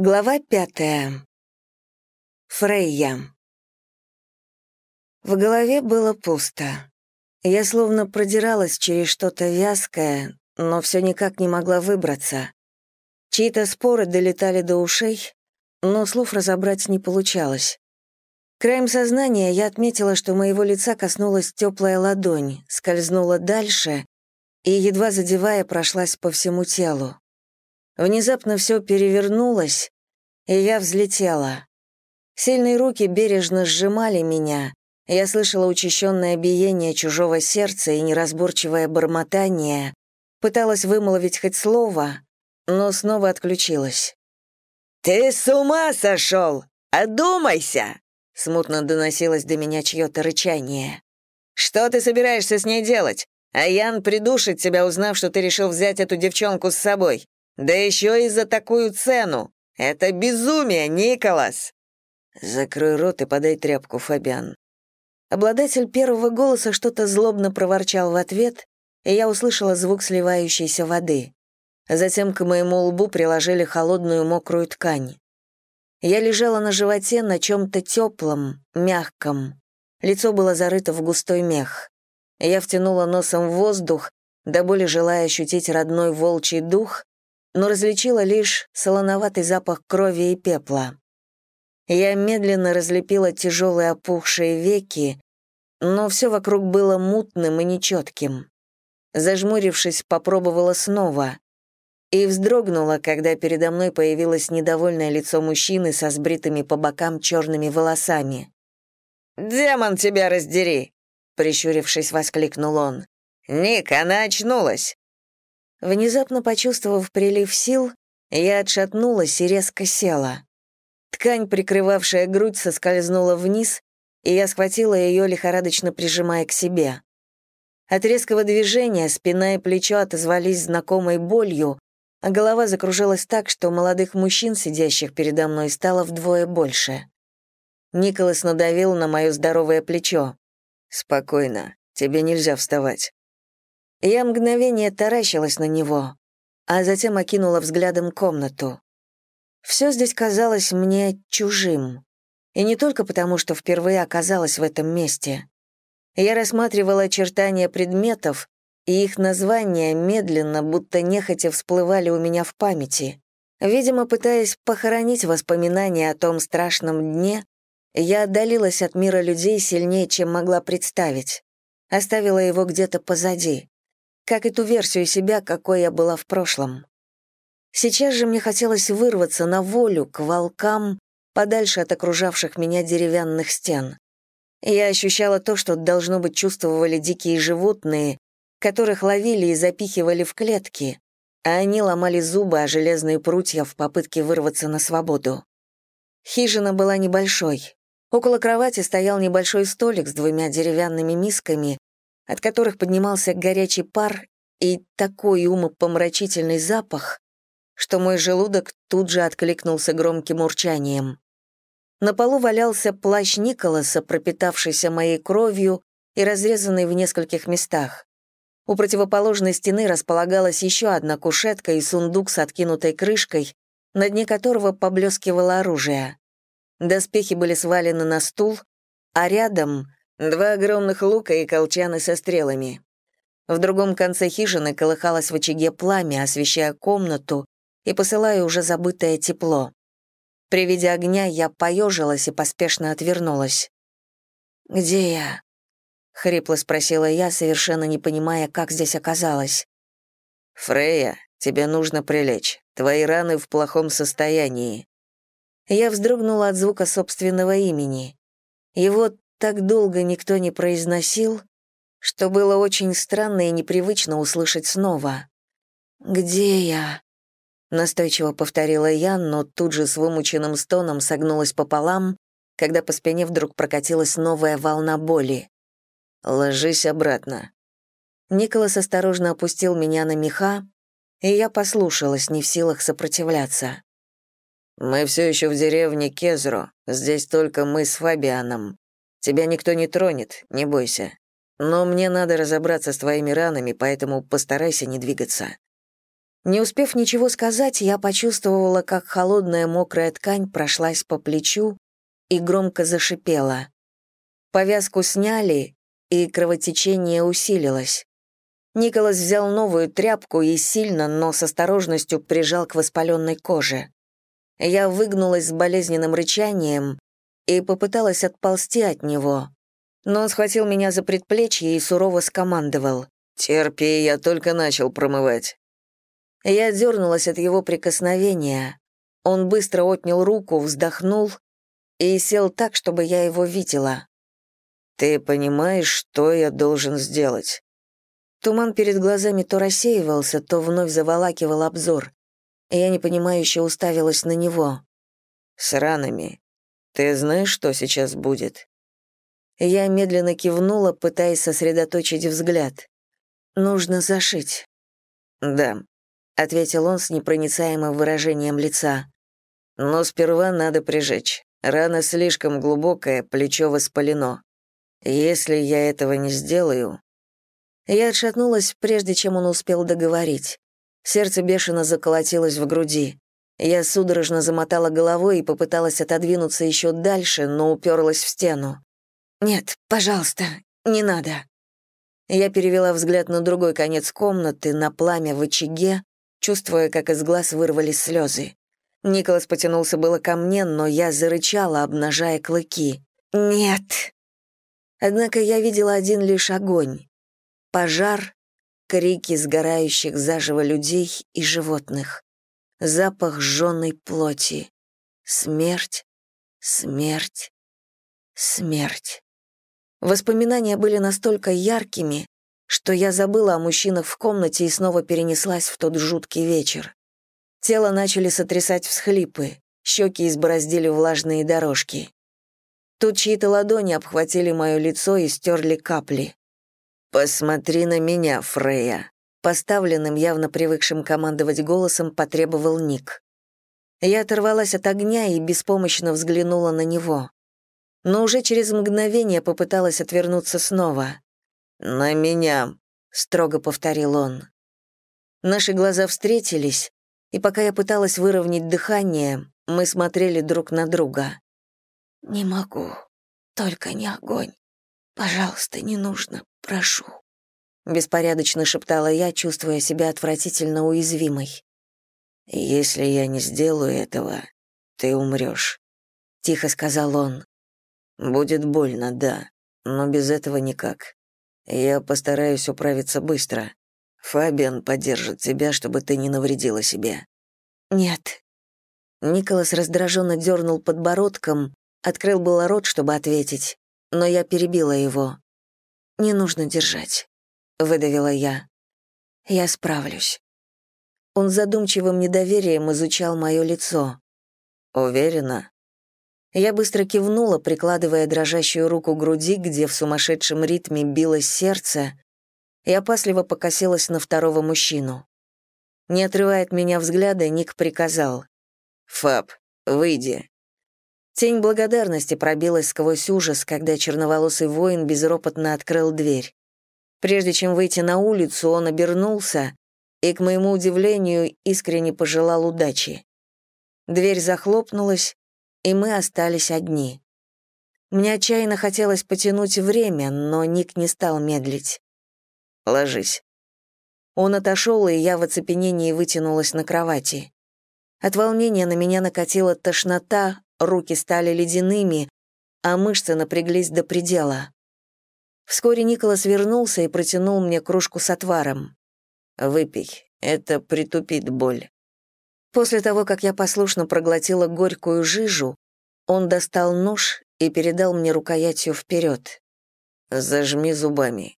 Глава пятая. Фрейя. В голове было пусто. Я словно продиралась через что-то вязкое, но все никак не могла выбраться. Чьи-то споры долетали до ушей, но слов разобрать не получалось. Краем сознания я отметила, что моего лица коснулась теплая ладонь, скользнула дальше и, едва задевая, прошлась по всему телу. Внезапно все перевернулось, и я взлетела. Сильные руки бережно сжимали меня, я слышала учащенное биение чужого сердца и неразборчивое бормотание, пыталась вымолвить хоть слово, но снова отключилась. «Ты с ума сошел! Одумайся!» Смутно доносилось до меня чье-то рычание. «Что ты собираешься с ней делать? А Ян придушит тебя, узнав, что ты решил взять эту девчонку с собой. Да еще и за такую цену! Это безумие, Николас!» «Закрой рот и подай тряпку, Фабиан». Обладатель первого голоса что-то злобно проворчал в ответ, и я услышала звук сливающейся воды. Затем к моему лбу приложили холодную мокрую ткань. Я лежала на животе на чем-то теплом, мягком. Лицо было зарыто в густой мех. Я втянула носом в воздух, до боли желая ощутить родной волчий дух, но различила лишь солоноватый запах крови и пепла. Я медленно разлепила тяжелые опухшие веки, но все вокруг было мутным и нечетким. Зажмурившись, попробовала снова и вздрогнула, когда передо мной появилось недовольное лицо мужчины со сбритыми по бокам черными волосами. «Демон тебя раздери!» — прищурившись, воскликнул он. «Ник, она очнулась!» Внезапно почувствовав прилив сил, я отшатнулась и резко села. Ткань, прикрывавшая грудь, соскользнула вниз, и я схватила ее, лихорадочно прижимая к себе. От резкого движения спина и плечо отозвались знакомой болью, а голова закружилась так, что молодых мужчин, сидящих передо мной, стало вдвое больше. Николас надавил на мое здоровое плечо. «Спокойно, тебе нельзя вставать». Я мгновение таращилась на него, а затем окинула взглядом комнату. Все здесь казалось мне чужим. И не только потому, что впервые оказалась в этом месте. Я рассматривала очертания предметов, и их названия медленно, будто нехотя всплывали у меня в памяти. Видимо, пытаясь похоронить воспоминания о том страшном дне, я отдалилась от мира людей сильнее, чем могла представить. Оставила его где-то позади как и ту версию себя, какой я была в прошлом. Сейчас же мне хотелось вырваться на волю, к волкам, подальше от окружавших меня деревянных стен. Я ощущала то, что, должно быть, чувствовали дикие животные, которых ловили и запихивали в клетки, а они ломали зубы о железные прутья в попытке вырваться на свободу. Хижина была небольшой. Около кровати стоял небольшой столик с двумя деревянными мисками, от которых поднимался горячий пар и такой умопомрачительный запах, что мой желудок тут же откликнулся громким урчанием. На полу валялся плащ Николаса, пропитавшийся моей кровью и разрезанный в нескольких местах. У противоположной стены располагалась еще одна кушетка и сундук с откинутой крышкой, на дне которого поблескивало оружие. Доспехи были свалены на стул, а рядом Два огромных лука и колчаны со стрелами. В другом конце хижины колыхалось в очаге пламя, освещая комнату и посылая уже забытое тепло. При виде огня я поежилась и поспешно отвернулась. «Где я?» — хрипло спросила я, совершенно не понимая, как здесь оказалась. «Фрея, тебе нужно прилечь. Твои раны в плохом состоянии». Я вздрогнула от звука собственного имени. Его так долго никто не произносил, что было очень странно и непривычно услышать снова. «Где я?» Настойчиво повторила я, но тут же с вымученным стоном согнулась пополам, когда по спине вдруг прокатилась новая волна боли. «Ложись обратно». Николас осторожно опустил меня на меха, и я послушалась, не в силах сопротивляться. «Мы все еще в деревне Кезро, здесь только мы с Фабианом. Тебя никто не тронет, не бойся. Но мне надо разобраться с твоими ранами, поэтому постарайся не двигаться». Не успев ничего сказать, я почувствовала, как холодная мокрая ткань прошлась по плечу и громко зашипела. Повязку сняли, и кровотечение усилилось. Николас взял новую тряпку и сильно, но с осторожностью прижал к воспаленной коже. Я выгнулась с болезненным рычанием и попыталась отползти от него, но он схватил меня за предплечье и сурово скомандовал. «Терпи, я только начал промывать». Я дернулась от его прикосновения. Он быстро отнял руку, вздохнул и сел так, чтобы я его видела. «Ты понимаешь, что я должен сделать?» Туман перед глазами то рассеивался, то вновь заволакивал обзор. Я непонимающе уставилась на него. «С ранами. Ты знаешь, что сейчас будет?» Я медленно кивнула, пытаясь сосредоточить взгляд. «Нужно зашить». «Да», — ответил он с непроницаемым выражением лица. «Но сперва надо прижечь. Рана слишком глубокая, плечо воспалено. Если я этого не сделаю...» Я отшатнулась, прежде чем он успел договорить. Сердце бешено заколотилось в груди. Я судорожно замотала головой и попыталась отодвинуться еще дальше, но уперлась в стену. «Нет, пожалуйста, не надо». Я перевела взгляд на другой конец комнаты, на пламя в очаге, чувствуя, как из глаз вырвались слезы. Николас потянулся было ко мне, но я зарычала, обнажая клыки. «Нет!» Однако я видела один лишь огонь. Пожар, крики сгорающих заживо людей и животных, запах сжёной плоти, смерть, смерть, смерть. Воспоминания были настолько яркими, что я забыла о мужчинах в комнате и снова перенеслась в тот жуткий вечер. Тело начали сотрясать всхлипы, щеки избороздили влажные дорожки. Тут чьи-то ладони обхватили мое лицо и стерли капли. «Посмотри на меня, Фрея», — поставленным, явно привыкшим командовать голосом, потребовал Ник. Я оторвалась от огня и беспомощно взглянула на него но уже через мгновение попыталась отвернуться снова. «На меня», — строго повторил он. Наши глаза встретились, и пока я пыталась выровнять дыхание, мы смотрели друг на друга. «Не могу, только не огонь. Пожалуйста, не нужно, прошу», — беспорядочно шептала я, чувствуя себя отвратительно уязвимой. «Если я не сделаю этого, ты умрешь», — тихо сказал он. Будет больно, да, но без этого никак. Я постараюсь управиться быстро. Фабиан поддержит тебя, чтобы ты не навредила себе. Нет. Николас раздраженно дернул подбородком, открыл было рот, чтобы ответить, но я перебила его. Не нужно держать, выдавила я. Я справлюсь. Он задумчивым недоверием изучал мое лицо. Уверена? Я быстро кивнула, прикладывая дрожащую руку к груди, где в сумасшедшем ритме билось сердце, и опасливо покосилась на второго мужчину. Не отрывая от меня взгляда, Ник приказал. «Фаб, выйди». Тень благодарности пробилась сквозь ужас, когда черноволосый воин безропотно открыл дверь. Прежде чем выйти на улицу, он обернулся и, к моему удивлению, искренне пожелал удачи. Дверь захлопнулась, и мы остались одни. Мне отчаянно хотелось потянуть время, но Ник не стал медлить. «Ложись». Он отошел, и я в оцепенении вытянулась на кровати. От волнения на меня накатила тошнота, руки стали ледяными, а мышцы напряглись до предела. Вскоре Николас вернулся и протянул мне кружку с отваром. «Выпей, это притупит боль». После того, как я послушно проглотила горькую жижу, он достал нож и передал мне рукоятью вперед. «Зажми зубами».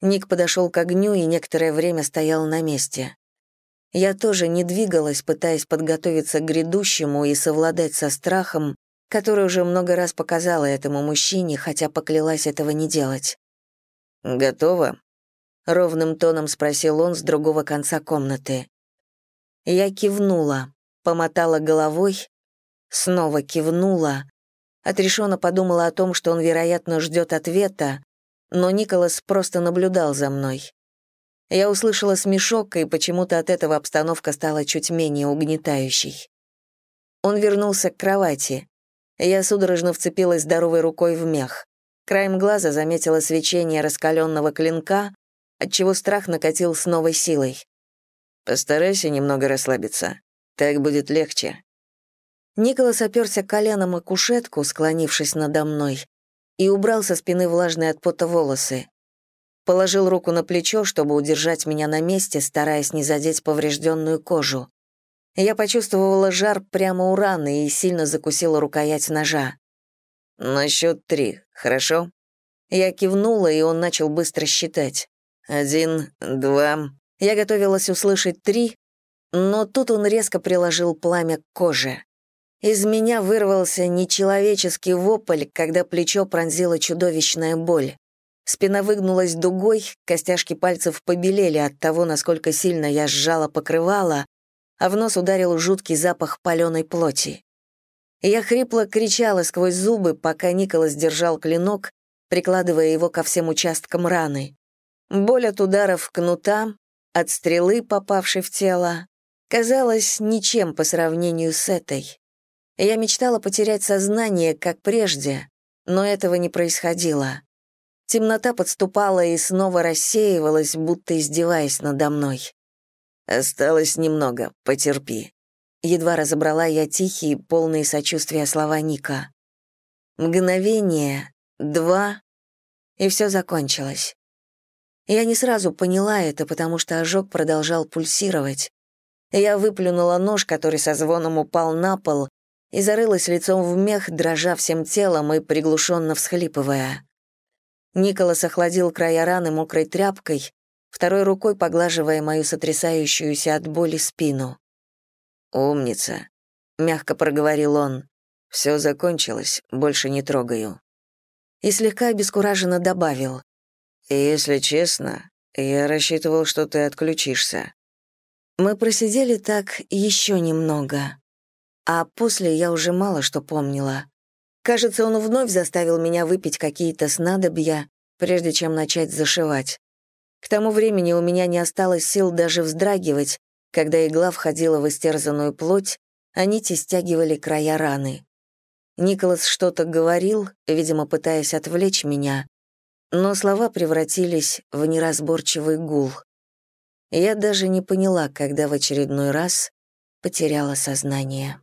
Ник подошел к огню и некоторое время стоял на месте. Я тоже не двигалась, пытаясь подготовиться к грядущему и совладать со страхом, который уже много раз показала этому мужчине, хотя поклялась этого не делать. «Готово?» — ровным тоном спросил он с другого конца комнаты. Я кивнула, помотала головой, снова кивнула, отрешенно подумала о том, что он, вероятно, ждет ответа, но Николас просто наблюдал за мной. Я услышала смешок, и почему-то от этого обстановка стала чуть менее угнетающей. Он вернулся к кровати. Я судорожно вцепилась здоровой рукой в мех. Краем глаза заметила свечение раскаленного клинка, отчего страх накатил с новой силой. «Постарайся немного расслабиться. Так будет легче». Николас оперся коленом о кушетку, склонившись надо мной, и убрал со спины влажные от пота волосы. Положил руку на плечо, чтобы удержать меня на месте, стараясь не задеть поврежденную кожу. Я почувствовала жар прямо у раны и сильно закусила рукоять ножа. «На счет три, хорошо?» Я кивнула, и он начал быстро считать. «Один, два...» Я готовилась услышать три, но тут он резко приложил пламя к коже. Из меня вырвался нечеловеческий вопль, когда плечо пронзила чудовищная боль. Спина выгнулась дугой, костяшки пальцев побелели от того, насколько сильно я сжала покрывало, а в нос ударил жуткий запах паленой плоти. Я хрипло кричала сквозь зубы, пока Николас держал клинок, прикладывая его ко всем участкам раны. Боль от ударов кнута, от стрелы, попавшей в тело, казалась ничем по сравнению с этой. Я мечтала потерять сознание, как прежде, но этого не происходило. Темнота подступала и снова рассеивалась, будто издеваясь надо мной. «Осталось немного, потерпи». Едва разобрала я тихие, полные сочувствия слова Ника. Мгновение, два, и все закончилось. Я не сразу поняла это, потому что ожог продолжал пульсировать. Я выплюнула нож, который со звоном упал на пол, и зарылась лицом в мех, дрожа всем телом и приглушенно всхлипывая. Николас охладил края раны мокрой тряпкой, второй рукой поглаживая мою сотрясающуюся от боли спину. «Умница», — мягко проговорил он. «Все закончилось, больше не трогаю». И слегка обескураженно добавил. «Если честно, я рассчитывал, что ты отключишься». Мы просидели так еще немного. А после я уже мало что помнила. Кажется, он вновь заставил меня выпить какие-то снадобья, прежде чем начать зашивать. К тому времени у меня не осталось сил даже вздрагивать, когда игла входила в истерзанную плоть, а нити стягивали края раны. Николас что-то говорил, видимо, пытаясь отвлечь меня, но слова превратились в неразборчивый гул. Я даже не поняла, когда в очередной раз потеряла сознание.